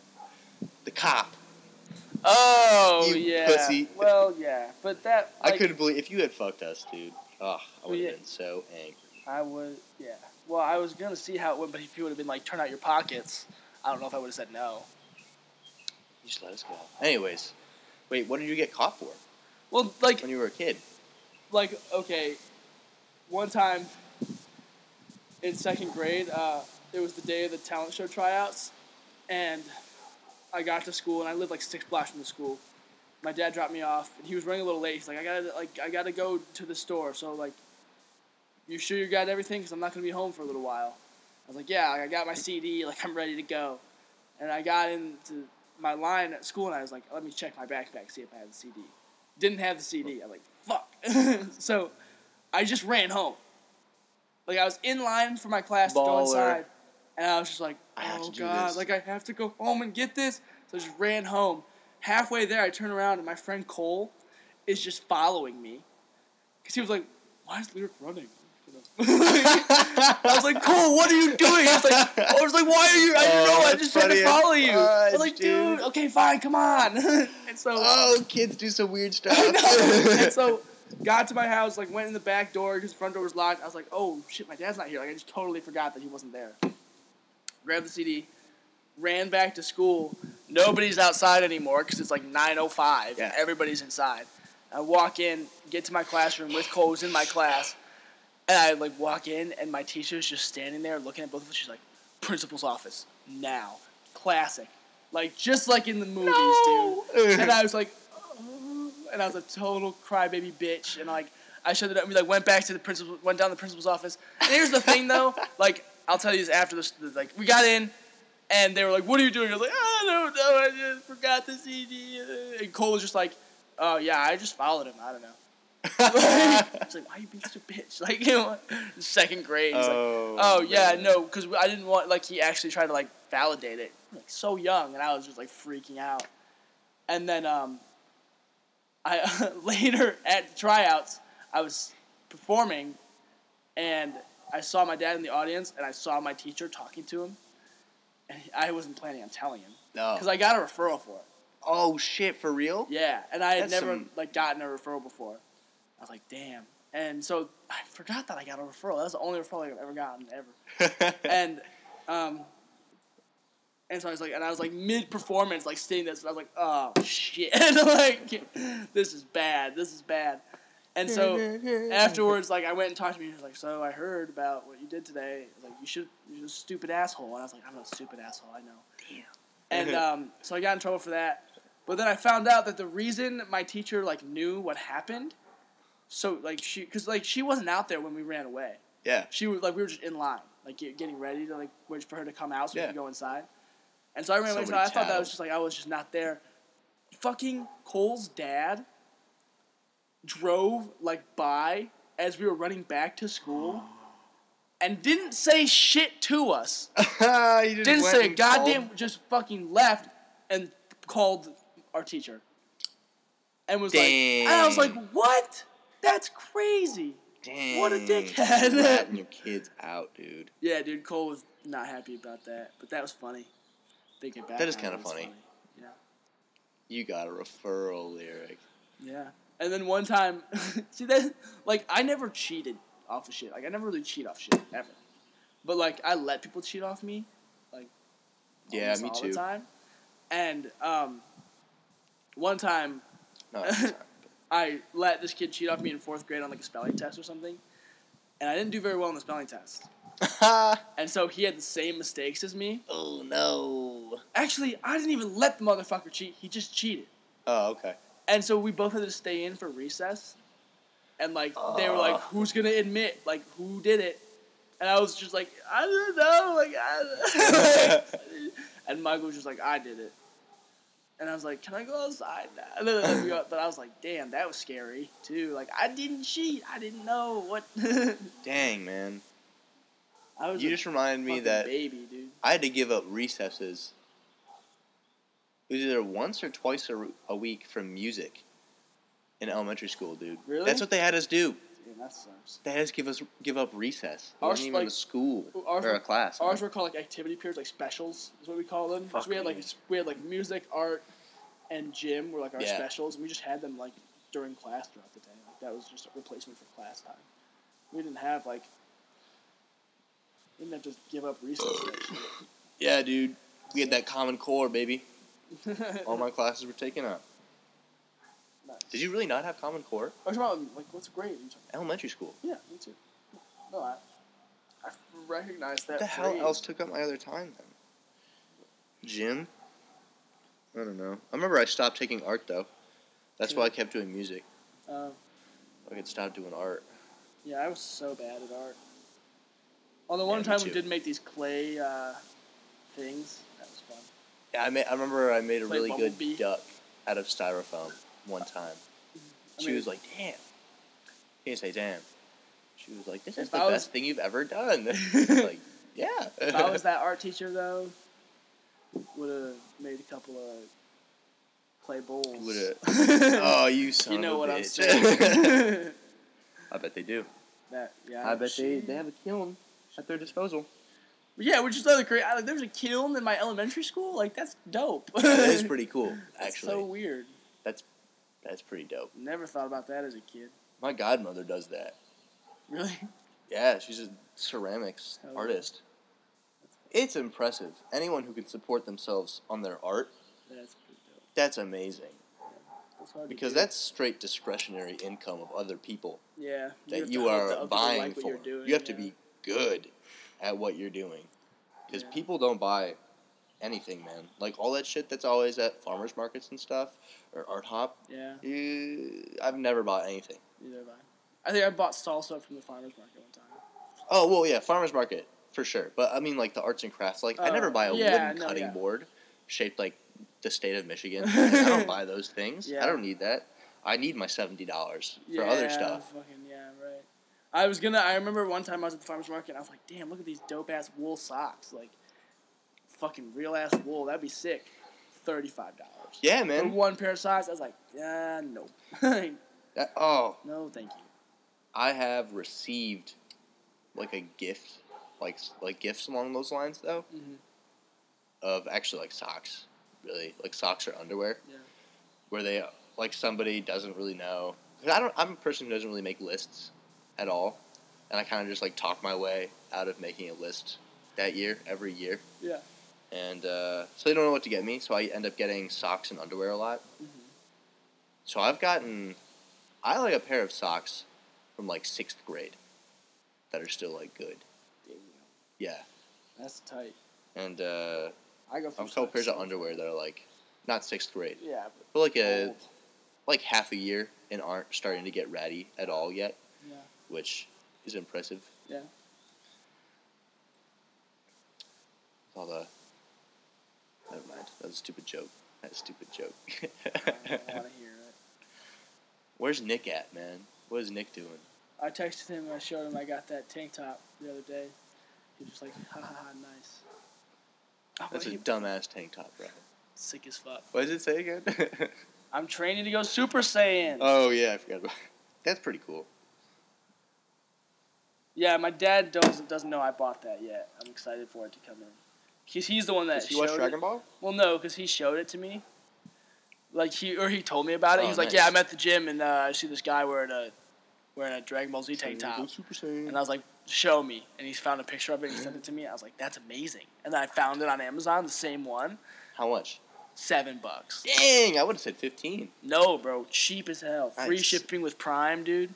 the cop. Oh You yeah. pussy. Well, yeah, but that I couldn't believe if you had fucked us, dude. Oh, I would have Yeah. been so angry. I would, yeah. Well, I was gonna see how it went, but if you would have been like, turn out your pockets, I don't know if I would have said no. You just let us go. Anyways, wait, what did you get caught for Well, like when you were a kid? like okay, one time in second grade, uh, it was the day of the talent show tryouts, and I got to school and I lived like six blocks from the school. My dad dropped me off and he was running a little late. He's like, I gotta like I gotta go to the store. So like, you sure you got everything? Because I'm not gonna be home for a little while. I was like, yeah, I got my CD. Like I'm ready to go. And I got into my line at school and I was like, let me check my backpack see if I had the CD. Didn't have the CD. I'm like, fuck. so I just ran home. Like I was in line for my class to go inside, and I was just like, I have oh to god, like I have to go home and get this. So I just ran home. Halfway there, I turn around and my friend Cole is just following me, cause he was like, why is Lyric running? I was like, Cole, what are you doing? He was like, I was like, why are you? I didn't Oh, know. I just tried to follow you. I was like, dude, dude. okay, fine, come on. and so, Oh, kids do some weird stuff. I and so, got to my house, like went in the back door because the front door was locked. I was like, oh shit, my dad's not here. Like I just totally forgot that he wasn't there. Grabbed the CD, ran back to school. Nobody's outside anymore because it's like 9:05. Yeah. Everybody's inside. I walk in, get to my classroom with Cole's in my class, and I like walk in, and my teacher's just standing there looking at both of us. She's like, "Principal's office now." Classic, like just like in the movies, dude and I was like, "Oh," and I was a total crybaby bitch, and like I shut it up. We like went back to the principal, went down to the principal's office. And here's the thing, though, like I'll tell you this after this. Like we got in, and they were like, "What are you doing?" I was like, "I don't know. I just forgot the CD." And Cole was just like, "Oh yeah, I just followed him. I don't know." It's like, why are you being such a bitch? Like, you know, second grade. He's like, oh, Oh yeah, no, because I didn't want like he actually tried to like validate it. Like so young, and I was just like freaking out. And then um, I later at tryouts, I was performing, and I saw my dad in the audience, and I saw my teacher talking to him, and I wasn't planning on telling him No. because I got a referral for it. oh shit, for real? Yeah, and I had That's never some- like gotten a referral before. I was like, damn. And so I forgot that I got a referral. That was the only referral I've ever gotten ever. and um and so I was like and I was like mid performance like seeing this and I was like oh shit like this is bad this is bad and so afterwards like I went and talked to me he was like so I heard about what you did today like you should you're a stupid asshole and I was like I'm not a stupid asshole I know Damn. and um, so I got in trouble for that but then I found out that the reason my teacher like knew what happened so like she because like she wasn't out there when we ran away yeah. she was like we were just in line, like getting ready to like wait for her to come out so Yeah. we could go inside. And so I remember, so I thought that was just like I was just not there. Fucking Cole's dad drove like by as we were running back to school, and didn't say shit to us. just Didn't say goddamn. called- Just fucking left and called our teacher, and was like, and I was like, what? That's crazy. Dang. What a dickhead. Ratting your kids out, dude. Yeah, dude, Cole was not happy about that, but that was funny. Thinking back, That is kinda it, it's funny. Yeah, You got a referral lyric. yeah. And then one time, see that, like, I never cheated off of shit. Like, I never really cheat off shit ever. But like, I let people cheat off me, like, Yeah, me all too. The time. And um, one time, No. I let this kid cheat off me in fourth grade on like a spelling test or something, and I didn't do very well on the spelling test. And so he had the same mistakes as me. oh no. Actually, I didn't even let the motherfucker cheat. He just cheated. Oh, okay. And so we both had to stay in for recess. And like they were like. "Who's gonna admit like who did it?" And I was just like, "I don't know." Like, I and Michael was just like, "I did it." And I was like, "Can I go outside now?" And then go- But I was like, "Damn, that was scary too." Like I didn't cheat. I didn't know what. Dang, man. I was You just reminded me that baby, dude. I had to give up recesses. It was either once or twice a, a week from music in elementary school, dude. Really? That's what they had us do. Dude, that sucks. They had us give us give up recess. It Ours, even like- a school ours or were- a class. Ours were called like activity periods, like specials is what we call them. So Fuck we had like me. we had like music, art, and gym were like our Yeah. specials, and we just had them like during class throughout the day. Like that was just a replacement for class time. We didn't have like we didn't have to give up recess. yeah, dude. We had that common core, baby. All my classes were taken up. Nice. Did you really not have common core? I was talking about like what's grade? Elementary school. Yeah, me too. No, I I recognize that. What the hell else took up my other time then? Gym? I don't know. I remember I stopped taking art though. That's why I kept doing music. Uh, I could stop doing art. yeah, I was so bad at art. Although one Yeah, time we did make these clay uh, things, that was fun. Yeah, I made. I remember I made a Play really good duck out of styrofoam one time. I She mean- was like, "Damn." He didn't say "damn." She was like, "This is the I was- best thing you've ever done." like, yeah. If I was that art teacher though, would have made a couple of clay bowls. Would've- oh, you son you know of a what I'm bitch. saying? I bet they do. that yeah. I bet they, they have a kiln at their disposal. Yeah, which is other great. I, like, there's a kiln in my elementary school. Like that's dope. that is pretty cool, That's actually. so weird. That's that's pretty dope. Never thought about that as a kid. My godmother does that. Really? Yeah, she's a ceramics Hell yeah. It's impressive. Anyone who can support themselves on their art, That's dope. that's amazing. Because that's straight discretionary income of other people yeah that you are buying like for. doing, you have to be good at what you're doing. Because Yeah. people don't buy anything, man. Like all that shit that's always at farmers markets and stuff, or Art Hop. Yeah, You, I've never bought anything. neither have I. I think I bought salsa from the farmers market one time. Oh well, yeah, farmers market for sure. But I mean, like the arts and crafts. Like I Oh, never buy a yeah, wooden no, cutting yeah. board shaped like the state of Michigan. I don't buy those things. Yeah. I don't need that. I need my seventy dollars for other stuff. Fucking yeah, right. I was gonna. I remember one time I was at the farmers market. and I was like, "Damn, look at these dope ass wool socks! Like, fucking real ass wool. That'd be sick." Thirty five dollars. Yeah, For man. one pair of socks, I was like, "Yeah, no, That- oh, no, thank you." I have received like a gift, like like gifts along those lines though, Mhm. of actually like socks, really like socks or underwear, Yeah. where they like somebody doesn't really know. I don't. I'm a person who doesn't really make lists at all, and I kind of just like talk my way out of making a list that year every year. Yeah. And uh, so they don't know what to get me, so I end up getting socks and underwear a lot. Mhm. So I've gotten, I like a pair of socks from like sixth grade that are still like good. Yeah, that's tight. and uh, I go I for have a couple pairs of underwear that are like not sixth grade, Yeah, but like a old. like half a year and aren't starting to get ratty at all yet, Yeah. which is impressive. Yeah. All the never mind. That was a stupid joke. That's a stupid joke. I don't want to hear it. Where's Nick at, man? What is Nick doing? I texted him and I showed him I got that tank top the other day. He was just like, ha ha ha, nice. Oh, That's a he- dumbass tank top, bro. sick as fuck. What does it say again? I'm training to go Super Saiyan. oh yeah, I forgot about. That's pretty cool. yeah, my dad doesn't doesn't know I bought that yet. I'm excited for it to come in. He's, he's the one that Does he watch Dragon it. Ball? Well, no, because he showed it to me. Like he or he told me about it. Oh, he was like, "Yeah, I'm at the gym and uh, I see this guy wearing a wearing a Dragon Ball Z tank top." Super Saiyan. And I was like, "Show me." And he found a picture of it and he sent it to me. I was like, "That's amazing." And then I found it on Amazon, the same one, How much? seven bucks. Dang, I would have said fifteen. No, bro, cheap as hell. Free shipping with Prime, dude.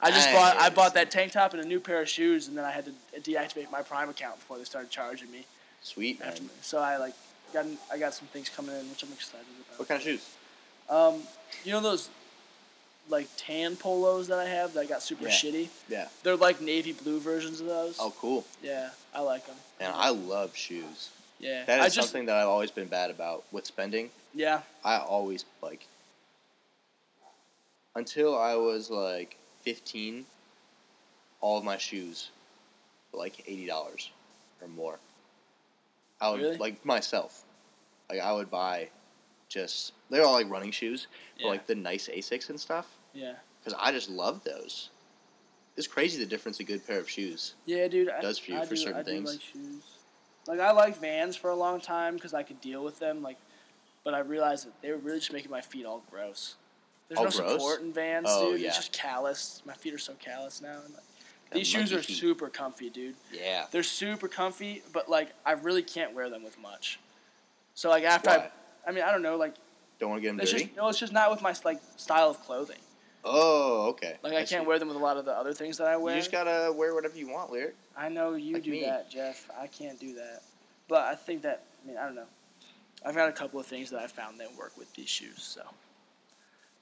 I just bought I bought that tank top and a new pair of shoes, and then I had to deactivate my Prime account before they started charging me. Sweet man. After so I like got I got some things coming in, which I'm excited about. What kind of shoes? Um, you know those like tan polos that I have that I got super Yeah. shitty. Yeah. They're like navy blue versions of those. Oh, cool. Yeah, I like them. And I love shoes. yeah, That is I just something that I've always been bad about with spending. yeah I always like until I was like 15 all of my shoes for like eighty dollars or more. I would Really? like myself. Like I would buy just they're all like running shoes, but like the nice Asics and stuff Yeah. because I just love those. It's crazy the difference a good pair of shoes. Yeah, dude. I, Does for you I for do, certain I things. Like shoes. Like I liked Vans for a long time because I could deal with them. Like, but I realized that they were really just making my feet all gross. There's All no gross? support in Vans, Oh, dude. yeah. It's just calloused. My feet are so callous now. And like, these shoes are feet. super comfy, dude. Yeah. They're super comfy, but like I really can't wear them with much. So like after Why? I, I mean I don't know, like Don't want to get them it's dirty. just no, it's just not with my like style of clothing. Oh, okay. Like I, see. can't wear them with a lot of the other things that I wear. You just gotta wear whatever you want, Lyric. I know you Like do me. that, Jeff. I can't do that. But I think that I mean I don't know. I've got a couple of things that I found that work with these shoes, so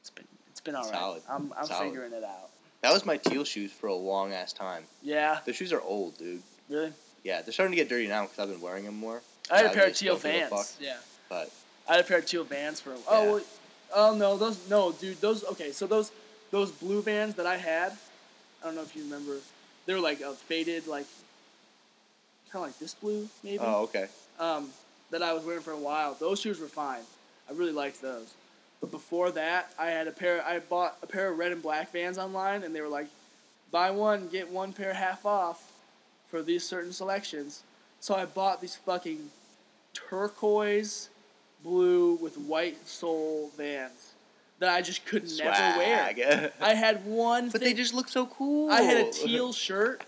it's been it's been alright. Solid. I'm I'm Solid. figuring it out. That was my teal shoes for a long ass time. Yeah, The shoes are old, dude. really. Yeah, they're starting to get dirty now because I've been wearing them more. I had a pair of teal don't give a Vans. Yeah, But I had a pair of teal Vans for. Oh, Yeah. well, oh no, those no, dude. Those okay. So those those blue Vans that I had, I don't know if you remember. They were like a faded, like kind of like this blue, maybe. oh, okay. um, that I was wearing for a while. Those shoes were fine. I really liked those. But before that, I had a pair. I bought a pair of red and black Vans online, and they were like, buy one get one pair half off for these certain selections. So I bought these fucking turquoise blue with white sole Vans that I just could never wear. I had one. but thing, they just look so cool. I had a teal shirt,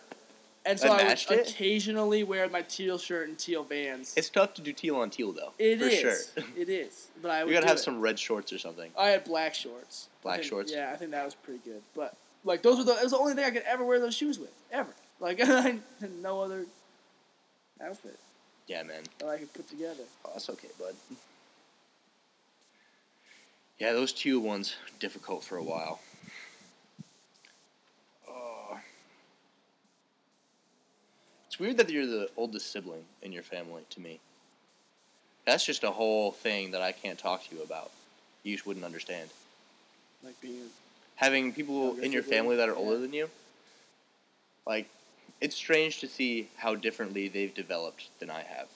and so That I would it? occasionally wear my teal shirt and teal Vans. It's tough to do teal on teal though. It for is. sure. It is. But I would You gotta have it. some red shorts or something. I had black shorts. Black think- shorts? Yeah, I think that was pretty good. But like those were the it was the only thing I could ever wear those shoes with ever. Like I had no other outfit Yeah, man. that I could put together. Oh, that's okay, bud. Yeah, those teal ones difficult for a while. Oh. It's weird that you're the oldest sibling in your family to me. That's just a whole thing that I can't talk to you about. You just wouldn't understand. Like being Having people in your family that are yeah. older than you, like, it's strange to see how differently they've developed than I have.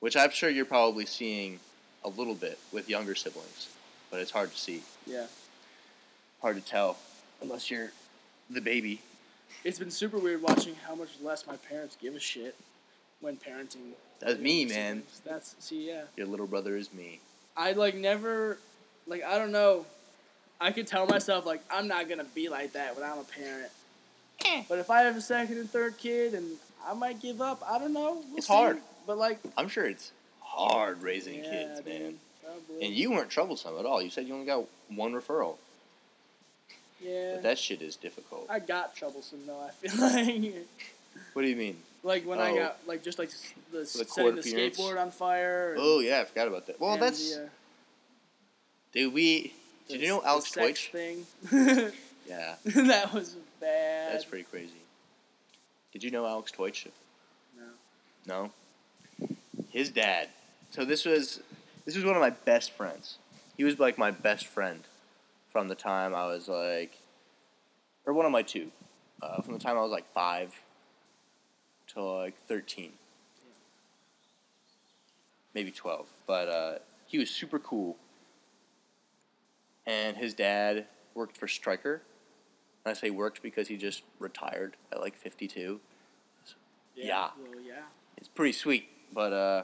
Which I'm sure you're probably seeing a little bit with younger siblings, but it's hard to see, yeah. hard to tell, unless you're the baby. It's been super weird watching how much less my parents give a shit when parenting. That's me, younger man. That's see, yeah. Your little brother is me. I like never, like I don't know. I could tell myself like I'm not gonna be like that when I'm a parent. Eh. But if I have a second and third kid, and I might give up. I don't know. We'll It's see. hard. But like, I'm sure it's hard raising yeah, kids, dude, man. And you weren't troublesome at all. You said you only got one referral. yeah. But that shit is difficult. I got troublesome though. I feel like, What do you mean? like when I Oh. got like just like the, setting the appearance? skateboard on fire. Oh yeah, I forgot about that. Well, that's the, uh, dude. We the- did you know the Alex Deutsch? thing? Yeah, that was bad. that's pretty crazy. Did you know Alex Deutsch? No. No. His dad. So this was this was one of my best friends. He was like my best friend from the time I was like, or one of my two, uh, from the time I was like five to like thirteen, maybe twelve. But uh, he was super cool. And his dad worked for Stryker. And I say worked because he just retired at like fifty-two. Yeah. Well, yeah. It's pretty sweet. But uh,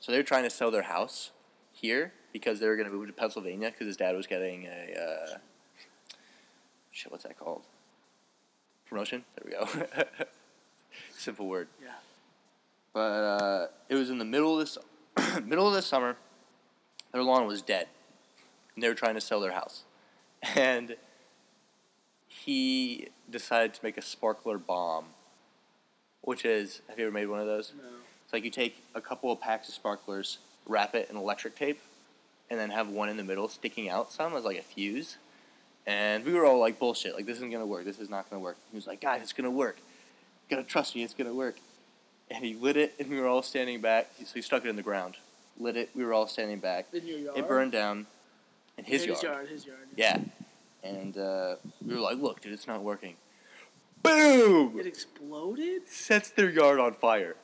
so they're trying to sell their house here because they were going to move to Pennsylvania because his dad was getting a uh, shit. What's that called? Promotion. There we go. Simple word. Yeah. But uh, it was in the middle of this middle of this summer. Their lawn was dead, and they were trying to sell their house, and he decided to make a sparkler bomb, which is have you ever made one of those? No. It's like you take a couple of packs of sparklers, wrap it in electric tape, and then have one in the middle sticking out some as like a fuse. And we were all like, bullshit, like this isn't gonna work, this is not gonna work. He was like, guys, it's gonna work. You gotta trust me, it's gonna work. And he lit it, and we were all standing back. So he stuck it in the ground, lit it. We were all standing back. In your yard. It burned down in his In yard. His yard. His yard. Yeah. And uh, we were like, look, dude, it's not working. Boom! It exploded. Sets their yard on fire.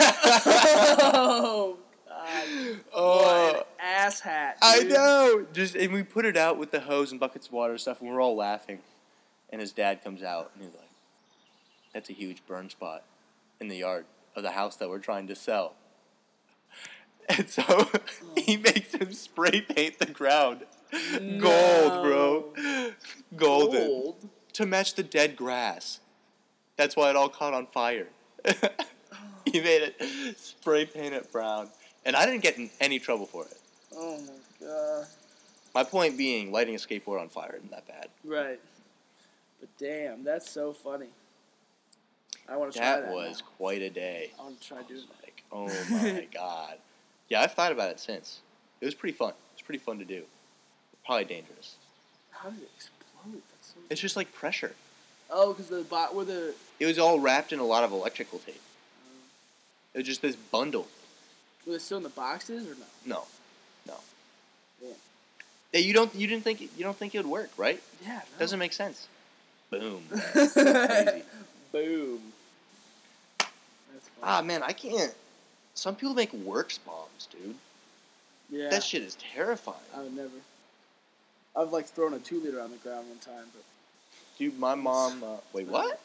Oh God! Oh, what ass hat. I know. Just and we put it out with the hose and buckets of water and stuff, and we're all laughing. And his dad comes out and he's like, "That's a huge burn spot in the yard of the house that we're trying to sell." And so he makes him spray paint the ground gold, bro, golden Gold. to match the dead grass. That's why it all caught on fire. he made it spray paint it brown, and I didn't get in any trouble for it. Oh my god. My point being, lighting a skateboard on fire isn't that bad. Right. But damn, that's so funny. I want to try that. That was now. quite a day. I want to try doing that. Like, oh my god. Yeah, I've thought about it since. It was pretty fun. It's pretty fun to do. Probably dangerous. How did it explode? That's so. It's just like pressure. Oh, because the bot where the. It was all wrapped in a lot of electrical tape. It was just this bundle. were they still in the boxes or no? No, no. Yeah. Yeah, you don't. You didn't think. You don't think it would work, right? Yeah. No. Doesn't make sense. Boom. Boom. That's ah man, I can't. Some people make works bombs, dude. yeah. That shit is terrifying. I would never. I've like thrown a two liter on the ground one time, but Dude, my mom. Uh, wait, what?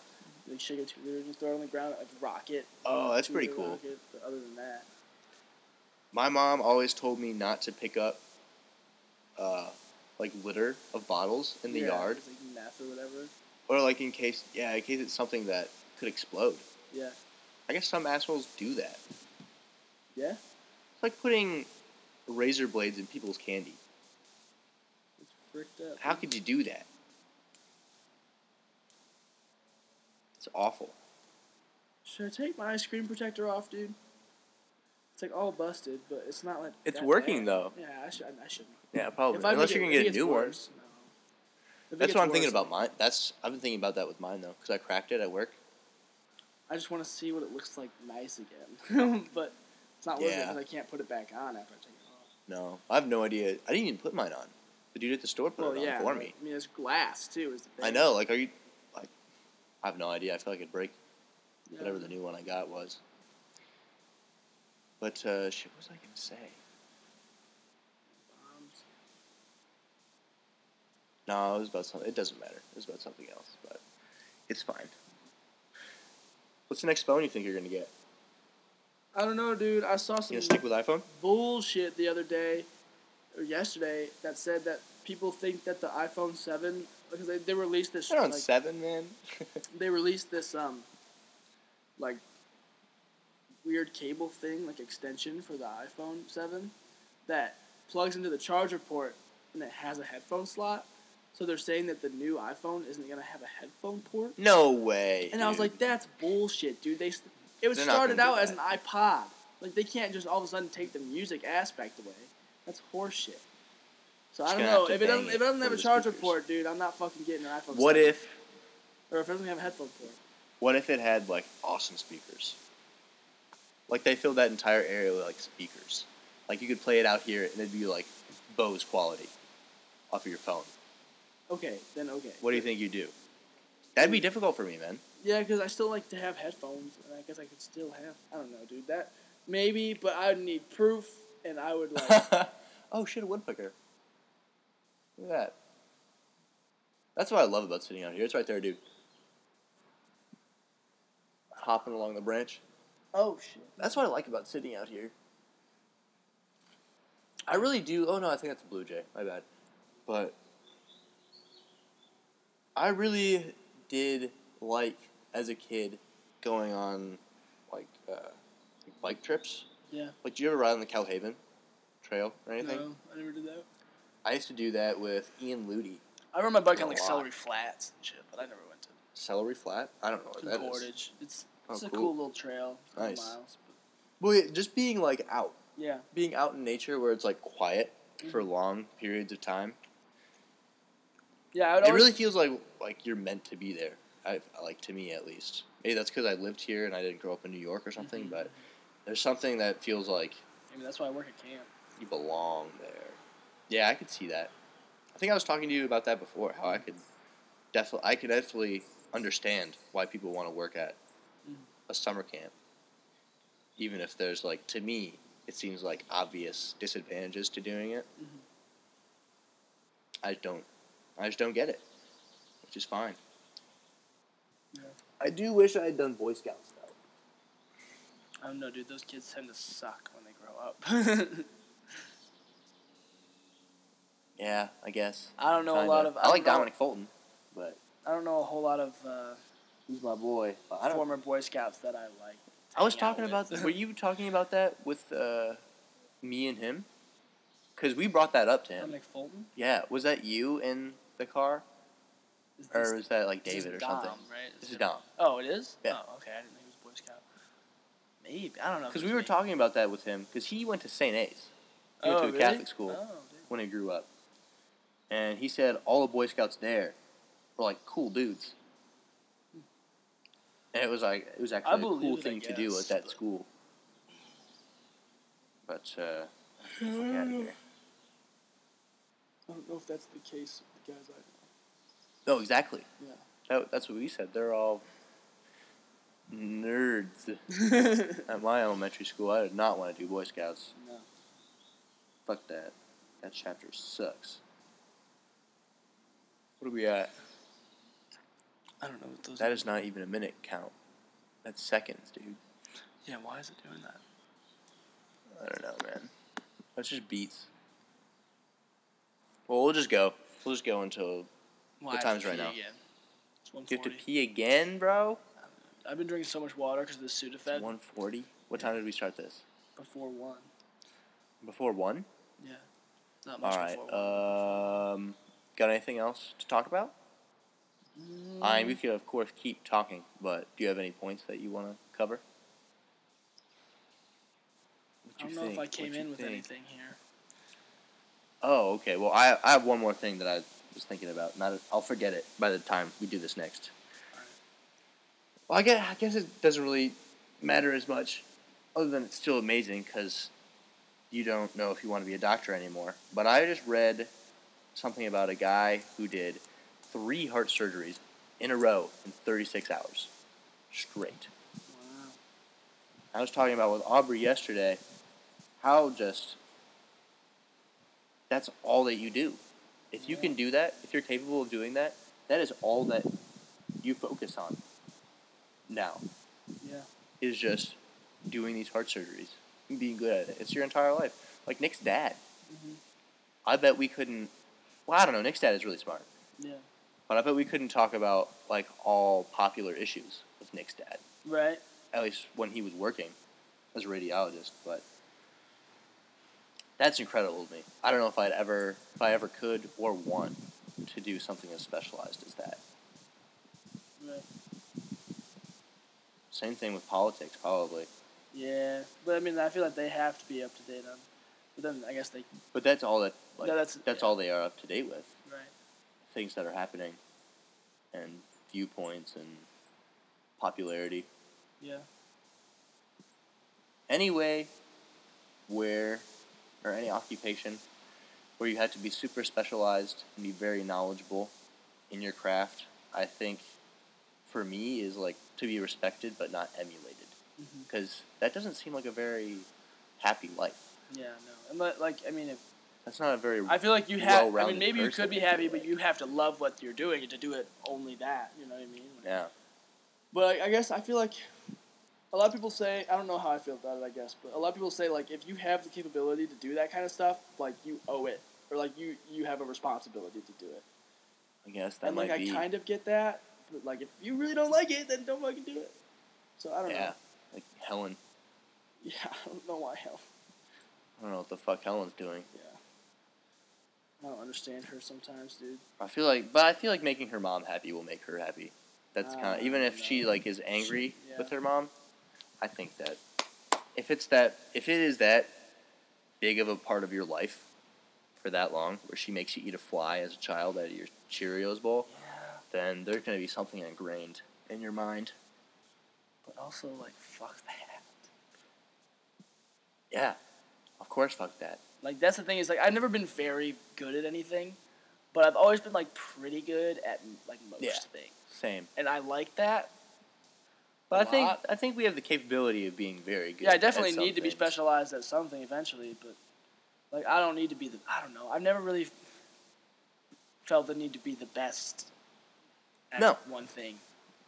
Like shake two liter and just throw it on the ground like rocket. Oh, that's pretty cool. rocket, but other than that, My mom always told me not to pick up, uh, like litter of bottles in the yeah, yard, like meth or whatever. or like in case, yeah, in case it's something that could explode. Yeah. I guess some assholes do that. Yeah. It's like putting razor blades in people's candy. It's fricked up. How could you do that? It's awful. Should I take my screen protector off, dude? It's like all busted, but it's not like. It's working, bad. though. Yeah, I should. I shouldn't. Yeah, probably. Unless you it- can if it get a new one. no. That's what I'm thinking about mine. That's I've been thinking about that with mine though, because I cracked it at work. I just want to see what it looks like nice again, but it's not worth it Yeah. because I can't put it back on after I take it off. No, I have no idea. I didn't even put mine on. The dude at the store put Well, it on yeah, for me. I mean, it's glass too. Is the thing. I know. Like, are you? I have no idea. I feel like it'd break Yeah. whatever the new one I got was. But uh, shit, what was I gonna say? Bombs. No, it was about something. It doesn't matter. It was about something else, but it's fine. What's the next phone you think you're gonna get? I don't know, dude. I saw You some gonna stick with iPhone? bullshit the other day or yesterday that said that people think that the iPhone Seven because they, they released this They're on like, seven, man. they released this um like weird cable thing like extension for the iPhone 7 that plugs into the charger port and it has a headphone slot. So they're saying that the new iPhone isn't going to have a headphone port. no way. And I was like that's bullshit, dude. They it was They're started out as an iPod. Like they can't just all of a sudden take the music aspect away. That's horseshit. So I don't know if it doesn't if it doesn't have a charger port, dude. I'm not fucking getting an iPhone. what 7. if? or if it doesn't have a headphone port? What if it had like awesome speakers? Like they filled that entire area with like speakers. Like you could play it out here and it'd be like Bose quality off of your phone. Okay, then okay. What do you think you do? That'd be difficult for me, man. Yeah, because I still like to have headphones, and I guess I could still have. I don't know, dude. That maybe, but I would need proof, and I would like. oh shit, a woodpecker. Look at that. That's what I love about sitting out here. It's right there, dude. Hopping along the branch. oh shit. That's what I like about sitting out here. I really do. Oh no, I think that's a blue jay. My bad. But I really did like as a kid going on like uh, bike trips. Yeah. Like, do you ever ride on the Kal-Haven Trail or anything? No, I never did that. I used to do that with Ian Ludi. I rode my bike on like lot. celery flats and shit, but I never went to Celery Flat. I don't know what that is. Portage. It's Oh, it's a cool. cool little trail. a couple Nice. Miles, but Well, yeah, just being like out, yeah. being out in nature where it's like quiet for Mm-hmm. long periods of time. Yeah, I would It always, really feels like like you're meant to be there. I like to me at least. Maybe that's because I lived here and I didn't grow up in New York or something. Mhm. But there's something that feels like Maybe that's why I work at camp. you belong there. Yeah, I could see that. I think I was talking to you about that before. How I could definitely, I could definitely understand why people want to work at Mhm. a summer camp, even if there's like to me, it seems like obvious disadvantages to doing it. Mhm. I just don't, I just don't get it, which is fine. Yeah. I do wish I had done Boy Scouts though. I don't know, dude. Those kids tend to suck when they grow up. Yeah, I guess. I don't know Kinda. a lot of. I like don't know- Dominic Fulton, but I don't know a whole lot of uh, he's my boy. I former Boy Scouts that I like. I was talking about. were you talking about that with uh, me and him? Because we brought that up to him. Dominic Fulton. Yeah, was that you in the car, Is or was that like this David or Dom, something? Right? This is Dom. Oh, it is. Yeah. Oh, okay. I didn't think it was Boy Scout. Maybe I don't know. Because we were me. talking about that with him. Because he went to St. A's. He went Oh, to a really? Catholic school Oh, when he grew up, and he said all the Boy Scouts there were like cool dudes. And it was like it was I actually a cool it, I thing to do at that but- school. But uh, fuck outta here. I don't know if that's the case with the guys I No, exactly. Yeah. That, that's what we said. They're all nerds. At my elementary school, I did not want to do Boy Scouts. no. Fuck that. That chapter sucks. What are we at? I don't know what those. That is not even a minute count. That's seconds, dude. Yeah. Why is it doing that? I don't know, man. That's just beats. Well, we'll just go. We'll just go until Why What time's right now? Again. It's one you have to pee again, bro. I've been drinking so much water because of the Sudafed One forty. What time did we start this? before one. Before one. Yeah. Not much All right. Um, got anything else to talk about? Mm. I we could of course keep talking, but do you have any points that you want to cover? What I don't you know if? I came in with think? anything here. Oh, okay. Well, I I have one more thing that I was thinking about. Not I'll forget it by the time we do this next. Alright. Well, I guess I guess it doesn't really matter as much, other than it's still amazing because you don't know if you want to be a doctor anymore. But I just read something about a guy who did three heart surgeries in a row in 36 hours straight. Wow. I was talking about with Aubrey yesterday how just that's all that you do. If you can do that, if you're capable of doing that, that is all that you focus on now Yeah. is just doing these heart surgeries and being good at it. It's your entire life. Like Nick's dad. Mhm. I bet we couldn't well, I don't know, Nick's dad is really smart. Yeah. But I bet we couldn't talk about like all popular issues with Nick's dad. Right. at least when he was working as a radiologist. But that's incredible to me. I don't know if I'd ever, if I ever could or want to do something as specialized as that. Right. Same thing with politics, probably. Yeah. But I mean, I feel like they have to be up to date on. But then I guess they. But that's all that, like, No, that's- that's yeah. all they are up to date with. Right. Things that are happening, and viewpoints and popularity. Yeah. Anyway, where, or any occupation where you had to be super specialized and be very knowledgeable in your craft, I think for me is like to be respected but not emulated. hmm Because that doesn't seem like a very happy life. Yeah. No. But, like I mean, if That's not a very. I feel like you have. I mean, maybe you could be happy, but you have to love what you're doing to do it. Only that. You know what I mean? yeah. But I, guess I feel like a lot of people say I don't know how I feel about it. I guess, but a lot of people say like if you have the capability to do that kind of stuff, like you owe it, or like you you have a responsibility to do it. I guess that and like might I kind of get that, but like if you really don't like it, then don't fucking do it. So I don't yeah. know. Like Helen. Yeah, I don't know why hell. I don't know what the fuck Helen's doing. Yeah. I don't understand her sometimes, dude. I feel like, but I feel like making her mom happy will make her happy. That's kind of even if she like is angry She- yeah. with her mom. I think that if it's that if it is that big of a part of your life for that long, where she makes you eat a fly as a child out of your Cheerios bowl, Yeah. then there's gonna be something ingrained in your mind. But also like fuck that. Yeah, of course, fuck that. Like that's the thing is like I've never been very good at anything, but I've always been like pretty good at like most Yeah. things, Same. and I like that. But I A think lot. I think we have the capability of being very good. Yeah, I definitely need to be specialized at something eventually, but like I don't need to be the. I don't know. I've never really felt the need to be the best. At No. one thing.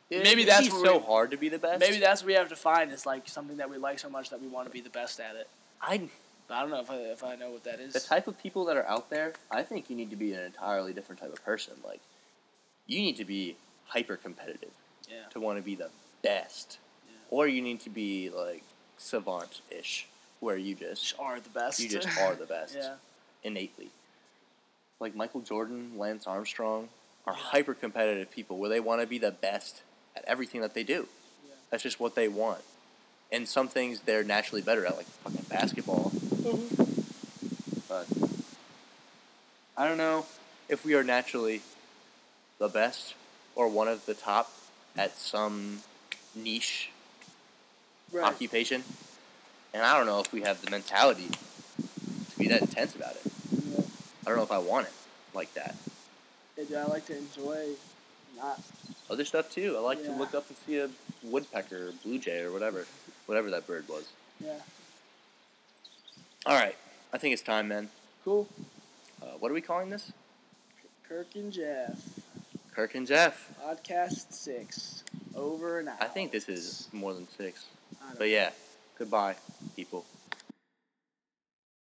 It- maybe it'd that's so we- hard to be the best. Maybe that's what we have to find is like something that we like so much that we want to be the best at it. I I don't know if I, if I know what that is. the type of people that are out there. I think you need to be an entirely different type of person. Like, you need to be hyper competitive yeah. to want to be the best, Yeah. or you need to be like savant ish, where you just are the best. you just are the best yeah. innately. Like Michael Jordan, Lance Armstrong are hyper competitive people where they want to be the best at everything that they do. That's just what they want. And some things they're naturally better at, like fucking basketball. But I don't know if we are naturally the best or one of the top at some niche Right. occupation. And I don't know if we have the mentality to be that intense about it. Yeah. I don't know if I want it like that. Yeah, dude, I like to enjoy not. Other stuff too. I like to look up and see a woodpecker or blue jay or whatever, whatever that bird was. Yeah. All right, I think it's time, man. Cool. Uh, what are we calling this? Kirk and Jeff. Kirk and Jeff. Podcast six. Over and out. I think this is more than six. But yeah, goodbye, people.